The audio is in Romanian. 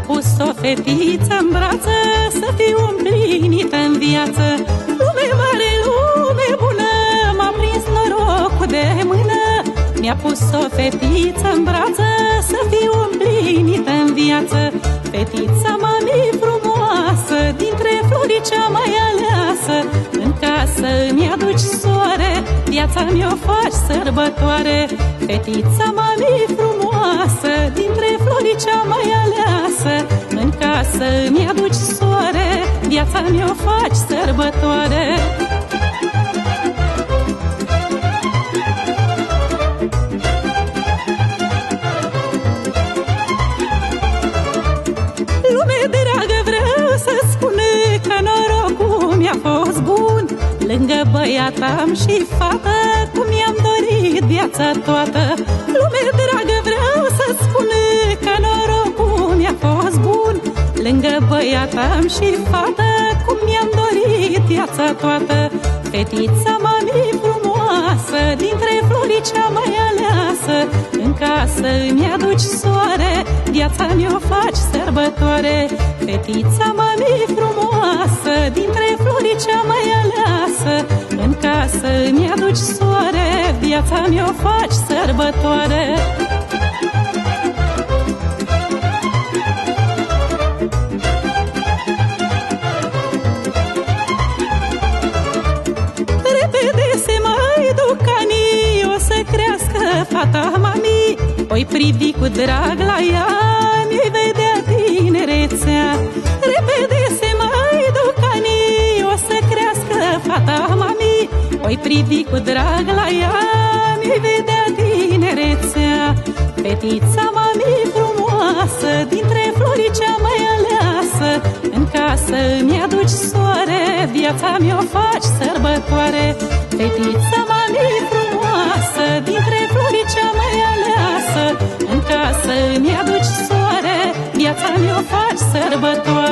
Pus o fetiță în brață Să fiu împlinită în viață. Lume mare, lume bună M-a prins norocul de mână. Mi-a pus o fetiță în brață Să fiu împlinită în viață. Fetița mami frumoasă Dintre flori cea mai aleasă. În casă mi aduci soare Viața mi-o faci sărbătoare. Fetița mami frumoasă Dintre flori cea mai aleasă În casă mi aduci soare Viața mi-o faci sărbătoare. Lângă băiat am și fată Cum i-am dorit viața toată. Lume dragă băiat am și fată Cum mi-am dorit viața toată. Fetița mami frumoasă Dintre flori cea mai aleasă. În casă îmi aduci soare Viața mi-o faci sărbătoare. Fetița mami frumoasă Dintre flori cea mai aleasă. În casă îmi aduci soare Viața mi-o faci sărbătoare fata mami Oi privi cu drag la ea Mi-i vedea tinerețea. Repede se mai duc anii O să crească fata mami. Oi privi cu drag la ea Mi-i vedea tinerețea. Fetița mami frumoasă Dintre flori cea mai aleasă. În casă mi-aduci soare Viața mi-o faci sărbătoare. Fetița mami frumoasă Dintre flori cea mai aleasă În casă mi-aduci soare Viața mi-o faci sărbătoare